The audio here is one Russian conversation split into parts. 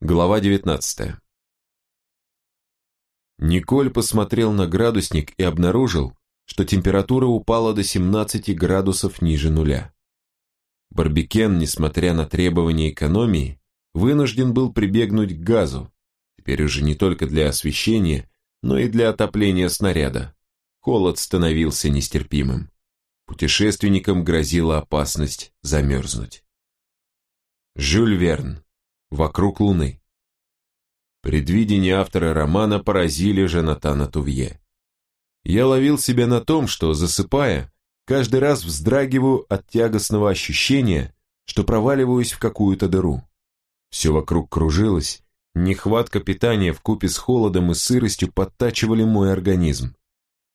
Глава 19 Николь посмотрел на градусник и обнаружил, что температура упала до 17 градусов ниже нуля. Барбикен, несмотря на требования экономии, вынужден был прибегнуть к газу, теперь уже не только для освещения, но и для отопления снаряда. Холод становился нестерпимым. Путешественникам грозила опасность замерзнуть. Жюль Верн. Вокруг Луны. Предвидения автора романа поразили Жанатана Тувье. Я ловил себя на том, что, засыпая, каждый раз вздрагиваю от тягостного ощущения, что проваливаюсь в какую-то дыру. Все вокруг кружилось, нехватка питания вкупе с холодом и сыростью подтачивали мой организм.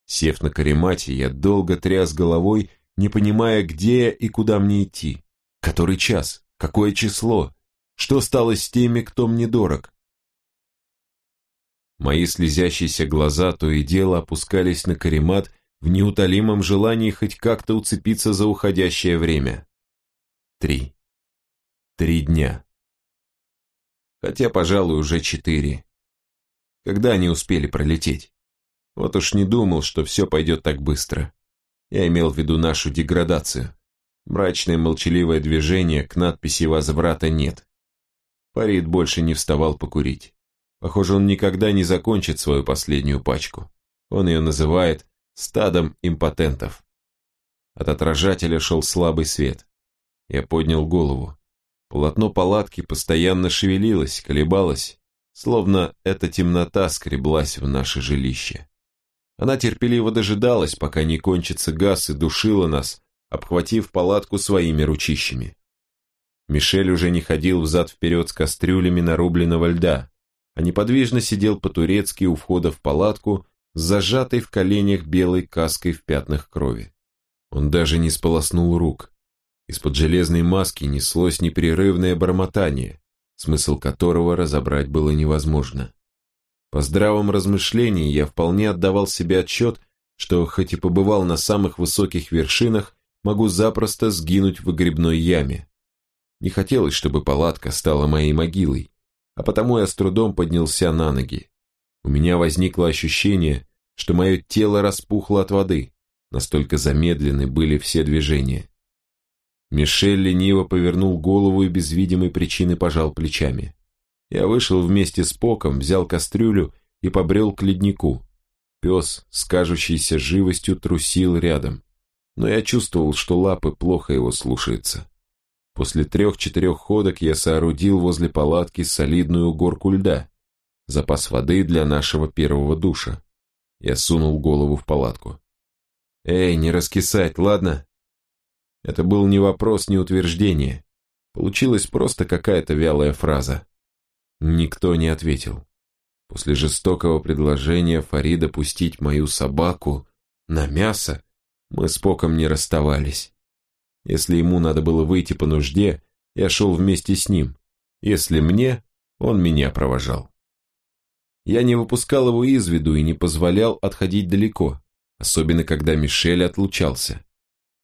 Сев на каремате, я долго тряс головой, не понимая, где я и куда мне идти. Который час? Какое число? Что стало с теми, кто мне дорог? Мои слезящиеся глаза то и дело опускались на каремат в неутолимом желании хоть как-то уцепиться за уходящее время. Три. Три дня. Хотя, пожалуй, уже четыре. Когда они успели пролететь? Вот уж не думал, что все пойдет так быстро. Я имел в виду нашу деградацию. Мрачное молчаливое движение к надписи «Возврата нет». Парид больше не вставал покурить. Похоже, он никогда не закончит свою последнюю пачку. Он ее называет «стадом импотентов». От отражателя шел слабый свет. Я поднял голову. Полотно палатки постоянно шевелилось, колебалось, словно эта темнота скреблась в наше жилище. Она терпеливо дожидалась, пока не кончится газ и душила нас, обхватив палатку своими ручищами. Мишель уже не ходил взад-вперед с кастрюлями нарубленного льда, а неподвижно сидел по-турецки у входа в палатку с зажатой в коленях белой каской в пятнах крови. Он даже не сполоснул рук. Из-под железной маски неслось непрерывное бормотание, смысл которого разобрать было невозможно. По здравом размышлении я вполне отдавал себе отчет, что хоть и побывал на самых высоких вершинах, могу запросто сгинуть в выгребной яме. Не хотелось, чтобы палатка стала моей могилой, а потому я с трудом поднялся на ноги. У меня возникло ощущение, что мое тело распухло от воды, настолько замедлены были все движения. Мишель лениво повернул голову и без видимой причины пожал плечами. Я вышел вместе с Поком, взял кастрюлю и побрел к леднику. Пес, с кажущейся живостью, трусил рядом, но я чувствовал, что лапы плохо его слушаются. После трех-четырех ходок я соорудил возле палатки солидную горку льда, запас воды для нашего первого душа. Я сунул голову в палатку. «Эй, не раскисать, ладно?» Это был ни вопрос, ни утверждение. Получилась просто какая-то вялая фраза. Никто не ответил. После жестокого предложения Фарида пустить мою собаку на мясо, мы с Поком не расставались. Если ему надо было выйти по нужде, я шел вместе с ним. Если мне, он меня провожал. Я не выпускал его из виду и не позволял отходить далеко, особенно когда Мишель отлучался.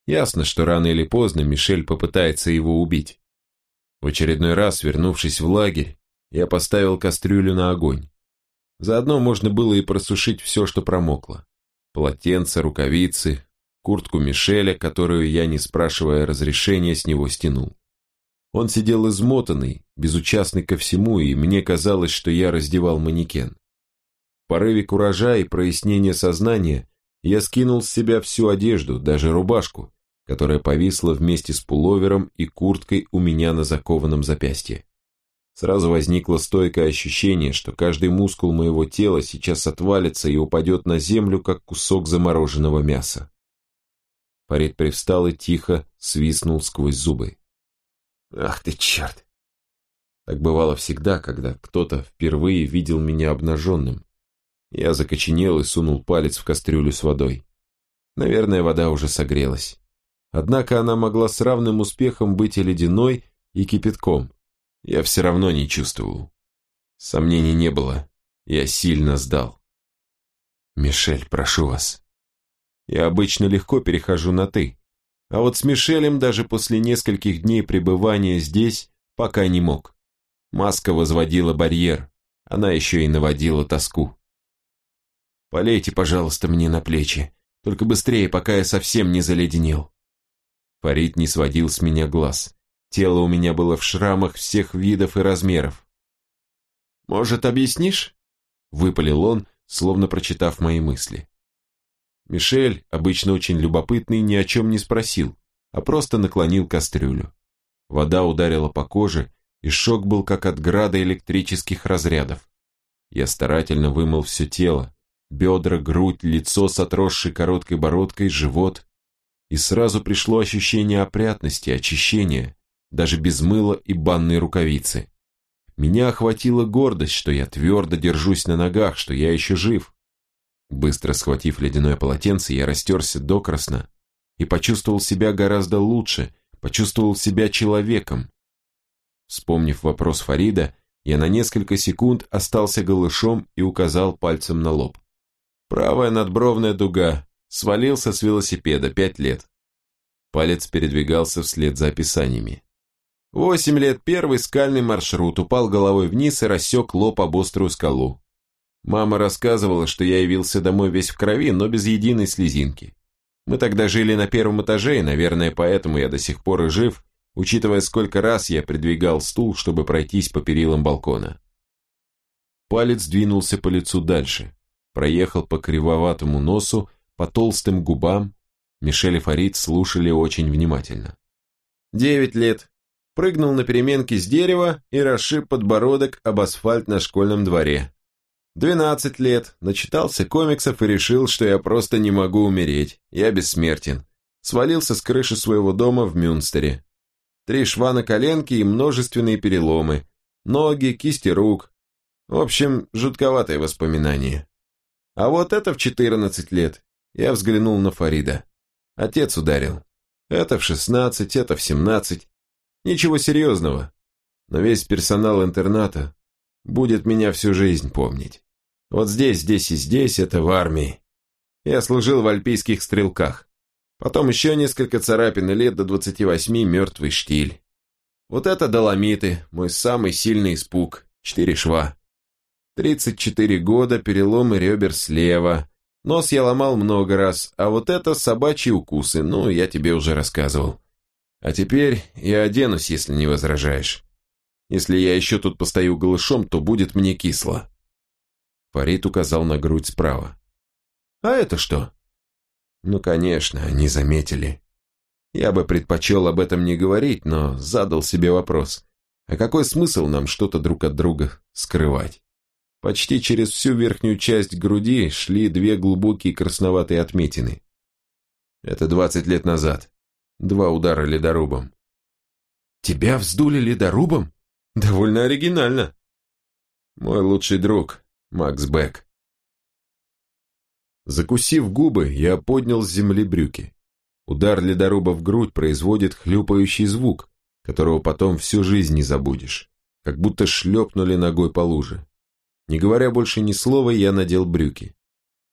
Ясно, что рано или поздно Мишель попытается его убить. В очередной раз, вернувшись в лагерь, я поставил кастрюлю на огонь. Заодно можно было и просушить все, что промокло. Полотенце, рукавицы, куртку Мишеля, которую я, не спрашивая разрешения, с него стянул. Он сидел измотанный, безучастный ко всему, и мне казалось, что я раздевал манекен. В порыве куража и прояснения сознания я скинул с себя всю одежду, даже рубашку, которая повисла вместе с пуловером и курткой у меня на закованном запястье. Сразу возникло стойкое ощущение, что каждый мускул моего тела сейчас отвалится и упадет на землю, как кусок замороженного мяса. Парень привстал и тихо свистнул сквозь зубы. «Ах ты черт!» Так бывало всегда, когда кто-то впервые видел меня обнаженным. Я закоченел и сунул палец в кастрюлю с водой. Наверное, вода уже согрелась. Однако она могла с равным успехом быть и ледяной, и кипятком я все равно не чувствовал. Сомнений не было, я сильно сдал. «Мишель, прошу вас». Я обычно легко перехожу на «ты», а вот с Мишелем даже после нескольких дней пребывания здесь пока не мог. Маска возводила барьер, она еще и наводила тоску. «Полейте, пожалуйста, мне на плечи, только быстрее, пока я совсем не заледенел». Фарид не сводил с меня глаз. Тело у меня было в шрамах всех видов и размеров. «Может, объяснишь?» — выпалил он, словно прочитав мои мысли. Мишель, обычно очень любопытный, ни о чем не спросил, а просто наклонил кастрюлю. Вода ударила по коже, и шок был как от града электрических разрядов. Я старательно вымыл все тело, бедра, грудь, лицо с отросшей короткой бородкой, живот, и сразу пришло ощущение опрятности, очищения, даже без мыла и банной рукавицы. Меня охватила гордость, что я твердо держусь на ногах, что я еще жив. Быстро схватив ледяное полотенце, я растерся докрасно и почувствовал себя гораздо лучше, почувствовал себя человеком. Вспомнив вопрос Фарида, я на несколько секунд остался голышом и указал пальцем на лоб. Правая надбровная дуга, свалился с велосипеда, пять лет. Палец передвигался вслед за описаниями. Восемь лет первый скальный маршрут, упал головой вниз и рассек лоб об острую скалу. Мама рассказывала, что я явился домой весь в крови, но без единой слезинки. Мы тогда жили на первом этаже, и, наверное, поэтому я до сих пор и жив, учитывая, сколько раз я придвигал стул, чтобы пройтись по перилам балкона. Палец двинулся по лицу дальше, проехал по кривоватому носу, по толстым губам. Мишель и Фарид слушали очень внимательно. Девять лет. Прыгнул на переменке с дерева и расшиб подбородок об асфальт на школьном дворе. Двенадцать лет, начитался комиксов и решил, что я просто не могу умереть, я бессмертен. Свалился с крыши своего дома в Мюнстере. Три шва на коленке и множественные переломы. Ноги, кисти рук. В общем, жутковатые воспоминания. А вот это в четырнадцать лет. Я взглянул на Фарида. Отец ударил. Это в шестнадцать, это в семнадцать. Ничего серьезного. Но весь персонал интерната будет меня всю жизнь помнить. Вот здесь, здесь и здесь это в армии. Я служил в альпийских стрелках. Потом еще несколько царапин и лет до 28 мертвый штиль. Вот это доломиты, мой самый сильный испуг. Четыре шва. 34 года, переломы ребер слева. Нос я ломал много раз, а вот это собачьи укусы, ну, я тебе уже рассказывал. А теперь я оденусь, если не возражаешь. Если я еще тут постою голышом, то будет мне кисло. Фарид указал на грудь справа. А это что? Ну, конечно, они заметили. Я бы предпочел об этом не говорить, но задал себе вопрос. А какой смысл нам что-то друг от друга скрывать? Почти через всю верхнюю часть груди шли две глубокие красноватые отметины. Это двадцать лет назад. Два удара ледорубом. Тебя вздули ледорубом? Довольно оригинально. Мой лучший друг, Макс Бек. Закусив губы, я поднял с земли брюки. Удар ледоруба в грудь производит хлюпающий звук, которого потом всю жизнь не забудешь, как будто шлепнули ногой по луже. Не говоря больше ни слова, я надел брюки.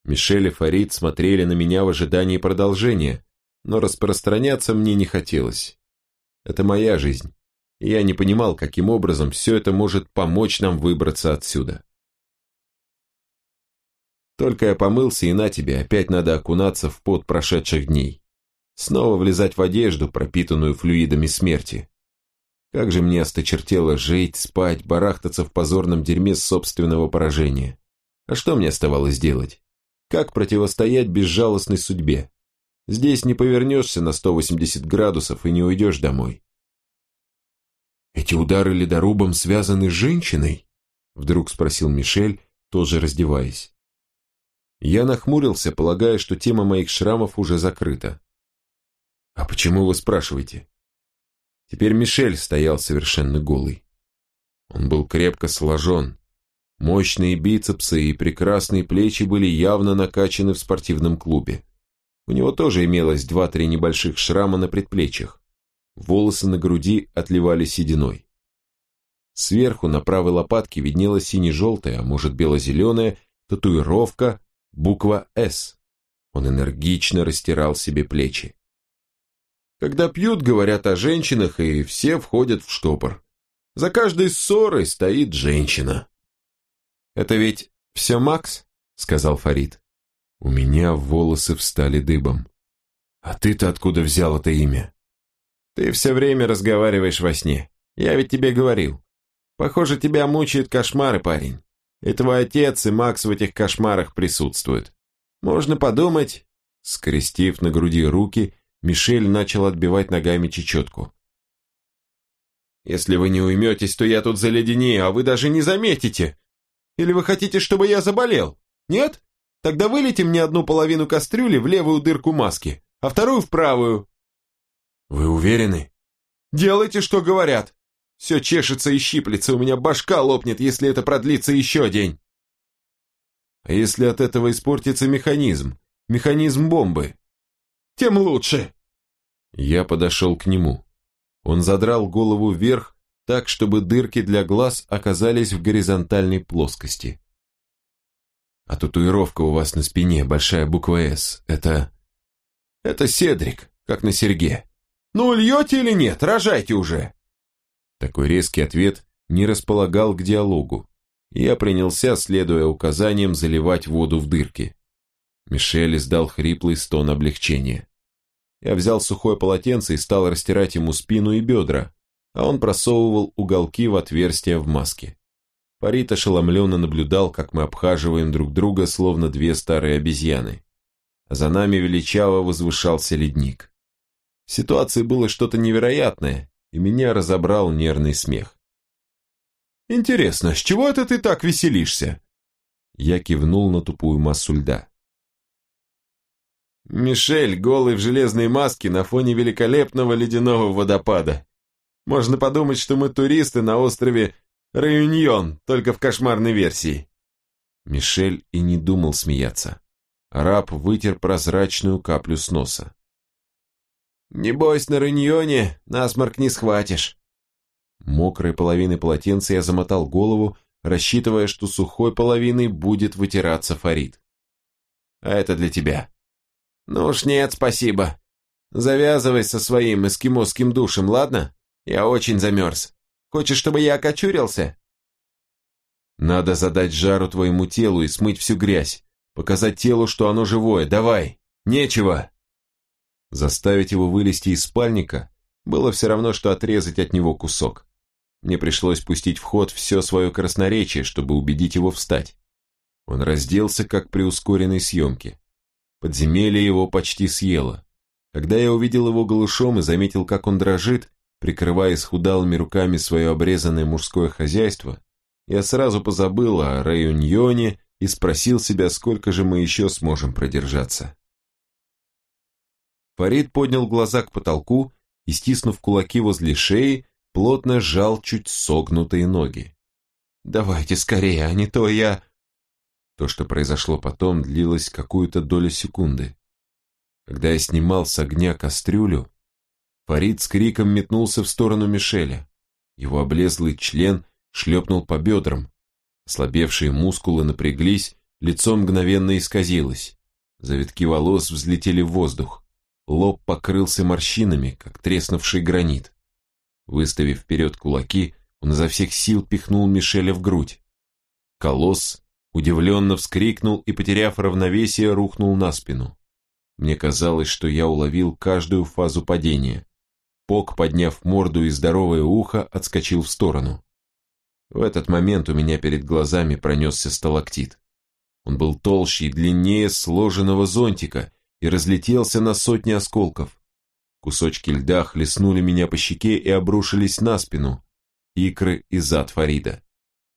Мишель и Фарид смотрели на меня в ожидании продолжения, но распространяться мне не хотелось. Это моя жизнь, и я не понимал, каким образом все это может помочь нам выбраться отсюда. Только я помылся, и на тебе, опять надо окунаться в пот прошедших дней. Снова влезать в одежду, пропитанную флюидами смерти. Как же мне осточертело жить, спать, барахтаться в позорном дерьме собственного поражения. А что мне оставалось делать? Как противостоять безжалостной судьбе? Здесь не повернешься на 180 градусов и не уйдешь домой. «Эти удары ледорубом связаны с женщиной?» Вдруг спросил Мишель, тоже раздеваясь. Я нахмурился, полагая, что тема моих шрамов уже закрыта. «А почему вы спрашиваете?» Теперь Мишель стоял совершенно голый. Он был крепко сложен. Мощные бицепсы и прекрасные плечи были явно накачаны в спортивном клубе. У него тоже имелось два-три небольших шрама на предплечьях. Волосы на груди отливали сединой. Сверху на правой лопатке виднелась сине-желтая, а может бело-зеленая, татуировка Буква «С». Он энергично растирал себе плечи. Когда пьют, говорят о женщинах, и все входят в штопор. За каждой ссорой стоит женщина. «Это ведь все Макс?» — сказал Фарид. У меня волосы встали дыбом. «А ты-то откуда взял это имя?» «Ты все время разговариваешь во сне. Я ведь тебе говорил. Похоже, тебя мучают кошмары, парень. И твой отец, и Макс в этих кошмарах присутствуют. Можно подумать...» Скрестив на груди руки, Мишель начал отбивать ногами чечетку. «Если вы не уйметесь, то я тут заледенею, а вы даже не заметите. Или вы хотите, чтобы я заболел? Нет? Тогда вылейте мне одну половину кастрюли в левую дырку маски, а вторую в правую». «Вы уверены?» «Делайте, что говорят. Все чешется и щиплется, у меня башка лопнет, если это продлится еще день». «А если от этого испортится механизм? Механизм бомбы?» «Тем лучше». Я подошел к нему. Он задрал голову вверх, так, чтобы дырки для глаз оказались в горизонтальной плоскости. А татуировка у вас на спине, большая буква «С», это... Это Седрик, как на серьге. Ну, льете или нет, рожайте уже. Такой резкий ответ не располагал к диалогу. Я принялся, следуя указаниям, заливать воду в дырки. Мишель издал хриплый стон облегчения. Я взял сухое полотенце и стал растирать ему спину и бедра, а он просовывал уголки в отверстия в маске. Парит ошеломленно наблюдал, как мы обхаживаем друг друга, словно две старые обезьяны. А за нами величаво возвышался ледник. В ситуации было что-то невероятное, и меня разобрал нервный смех. «Интересно, с чего это ты так веселишься?» Я кивнул на тупую массу льда. Мишель, голый в железной маске на фоне великолепного ледяного водопада. Можно подумать, что мы туристы на острове Реюньон, только в кошмарной версии. Мишель и не думал смеяться. Раб вытер прозрачную каплю с носа. «Не бойся, на Реюньоне насморк не схватишь». Мокрой половиной полотенца я замотал голову, рассчитывая, что сухой половиной будет вытираться Фарид. «А это для тебя». «Ну уж нет, спасибо. Завязывай со своим эскимосским душем, ладно? Я очень замерз. Хочешь, чтобы я окочурился?» «Надо задать жару твоему телу и смыть всю грязь. Показать телу, что оно живое. Давай! Нечего!» Заставить его вылезти из спальника было все равно, что отрезать от него кусок. Мне пришлось пустить в ход все свое красноречие, чтобы убедить его встать. Он разделся, как при ускоренной съемке. Подземелье его почти съело. Когда я увидел его голышом и заметил, как он дрожит, прикрывая исхудалыми руками свое обрезанное мужское хозяйство, я сразу позабыл о Районьоне и спросил себя, сколько же мы еще сможем продержаться. Фарид поднял глаза к потолку и, стиснув кулаки возле шеи, плотно сжал чуть согнутые ноги. «Давайте скорее, а не то я...» То, что произошло потом, длилось какую-то долю секунды. Когда я снимал с огня кастрюлю, Фарид с криком метнулся в сторону Мишеля. Его облезлый член шлепнул по бедрам. Ослабевшие мускулы напряглись, лицо мгновенно исказилось. Завитки волос взлетели в воздух. Лоб покрылся морщинами, как треснувший гранит. Выставив вперед кулаки, он изо всех сил пихнул Мишеля в грудь. Колосс Удивленно вскрикнул и, потеряв равновесие, рухнул на спину. Мне казалось, что я уловил каждую фазу падения. Пок, подняв морду и здоровое ухо, отскочил в сторону. В этот момент у меня перед глазами пронесся сталактит. Он был толще и длиннее сложенного зонтика и разлетелся на сотни осколков. Кусочки льда хлестнули меня по щеке и обрушились на спину, икры и зад Фарида.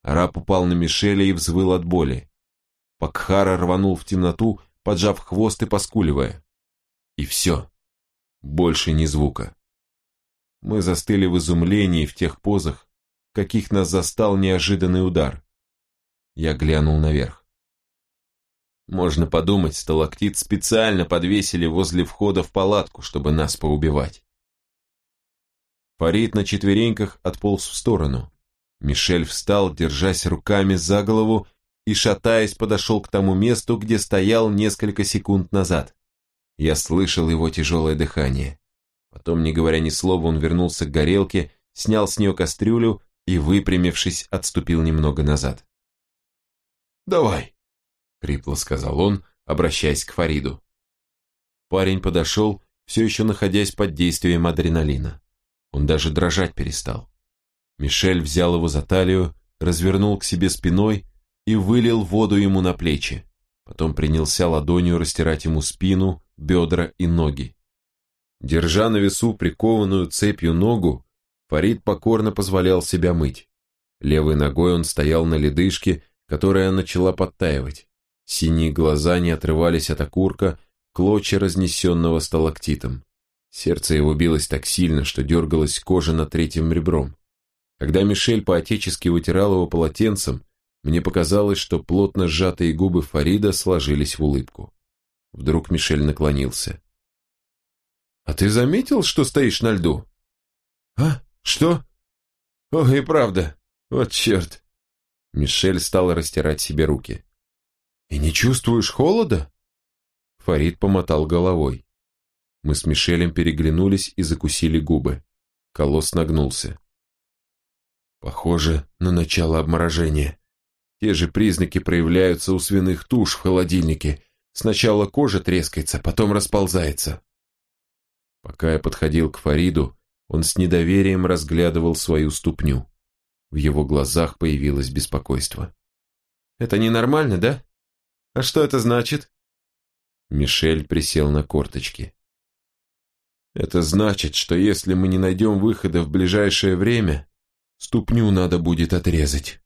Раб упал на Мишеля и взвыл от боли. Пакхара рванул в темноту, поджав хвост и поскуливая. И все. Больше ни звука. Мы застыли в изумлении в тех позах, каких нас застал неожиданный удар. Я глянул наверх. Можно подумать, сталактит специально подвесили возле входа в палатку, чтобы нас поубивать. Фарид на четвереньках отполз в сторону. Мишель встал, держась руками за голову, и, шатаясь, подошел к тому месту, где стоял несколько секунд назад. Я слышал его тяжелое дыхание. Потом, не говоря ни слова, он вернулся к горелке, снял с нее кастрюлю, и, выпрямившись, отступил немного назад. «Давай», — хрипло сказал он, обращаясь к Фариду. Парень подошел, все еще находясь под действием адреналина. Он даже дрожать перестал. Мишель взял его за талию, развернул к себе спиной и вылил воду ему на плечи. Потом принялся ладонью растирать ему спину, бедра и ноги. Держа на весу прикованную цепью ногу, Фарид покорно позволял себя мыть. Левой ногой он стоял на ледышке, которая начала подтаивать. Синие глаза не отрывались от окурка, клочья разнесенного сталактитом. Сердце его билось так сильно, что дергалась кожа над третьим ребром. Когда Мишель поотечески вытирал его полотенцем, мне показалось, что плотно сжатые губы Фарида сложились в улыбку. Вдруг Мишель наклонился. «А ты заметил, что стоишь на льду?» «А? Что?» «О, и правда. Вот черт!» Мишель стал растирать себе руки. «И не чувствуешь холода?» Фарид помотал головой. Мы с Мишелем переглянулись и закусили губы. Колосс нагнулся. Похоже на начало обморожения. Те же признаки проявляются у свиных туш в холодильнике. Сначала кожа трескается, потом расползается. Пока я подходил к Фариду, он с недоверием разглядывал свою ступню. В его глазах появилось беспокойство. «Это ненормально, да? А что это значит?» Мишель присел на корточки. «Это значит, что если мы не найдем выхода в ближайшее время, ступню надо будет отрезать».